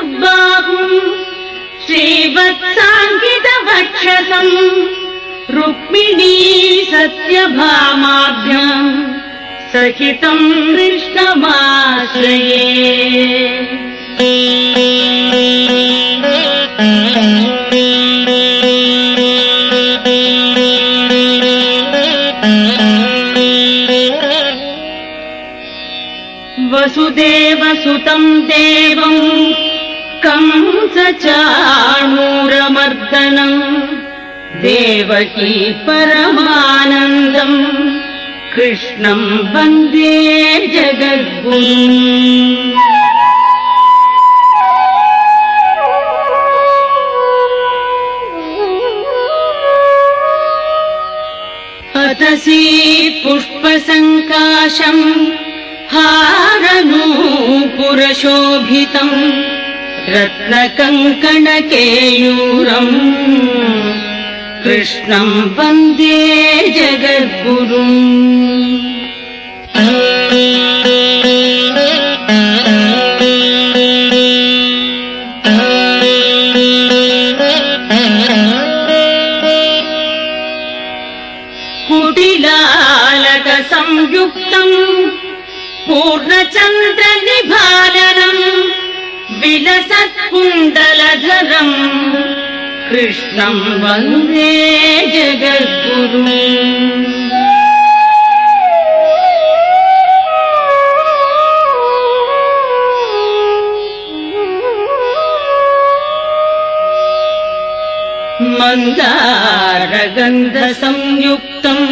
दुर्बाहुम् श्रीवत्साङ्कितभक्षसम् रुक्मिणी सत्यभामाभ्याम् सहितम् कृष्णमाश्रये। वसुदेवसुतम् देवम् कंस चाणूरमर्दनम् देवकी परमानन्दम् कृष्णम् वन्दे जगद्गुरु अतसी पुष्पसङ्काशम् हारनूपुरशोभितम् रत्नकङ्कणकेयूरम् कृष्णम् वन्दे जगद्गुरुम् कुटिलालकसंयुक्तम् पूर्णचन्द्रनिभाननम् विलसत्कुण्डलधरम् कृष्णम् वन्दे जगद्गुरु मन्दारगन्धसंयुक्तम्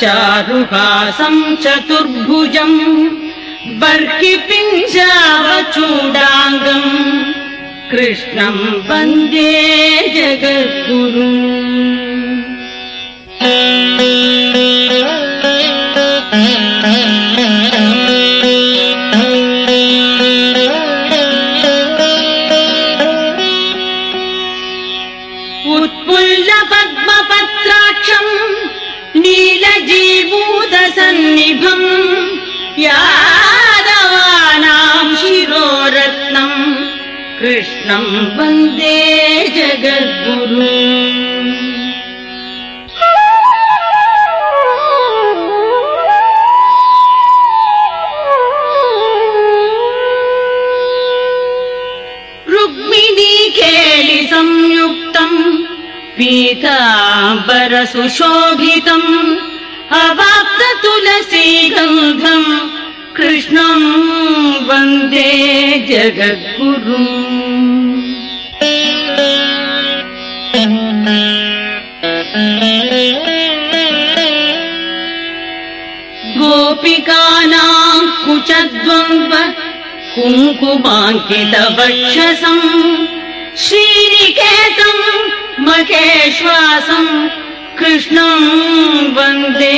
चारुहासम् चतुर्भुजम् बर्हिपिञ्जावचूडाङ्गम् कृष्णम् वन्दे जगद्गुरु। उत्पुल्लपद्मपत्राक्षम् नीलजीभूतसन्निभम् यादवानाम् शिरोरत्नम् कृष्णम् वन्दे जगद्गुरु। रुक्मिणीकेलि संयुक्तम् पीताम्बरसुशोभितम् अवाप्त कृष्णम् वन्दे जगद्गुरु गोपिकानाम् कुचद्वन्द्व कुङ्कुमाङ्कितवक्षसम् श्रीनिकेतम् महेश्वासम् कृष्णम् वन्दे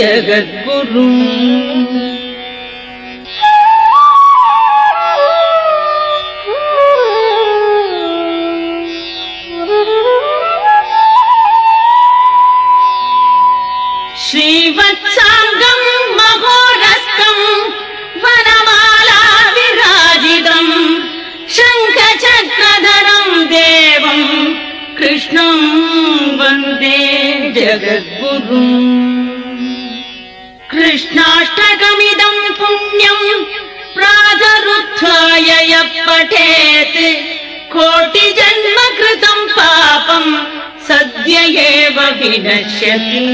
जगद्गुरु वन्दे जगद्गुरु कृष्णाष्टकमिदम् पुण्यम् प्रातरुत्थाय यः पठेत् कोटिजन्म कृतम् पापम् सद्य एव विनश्यति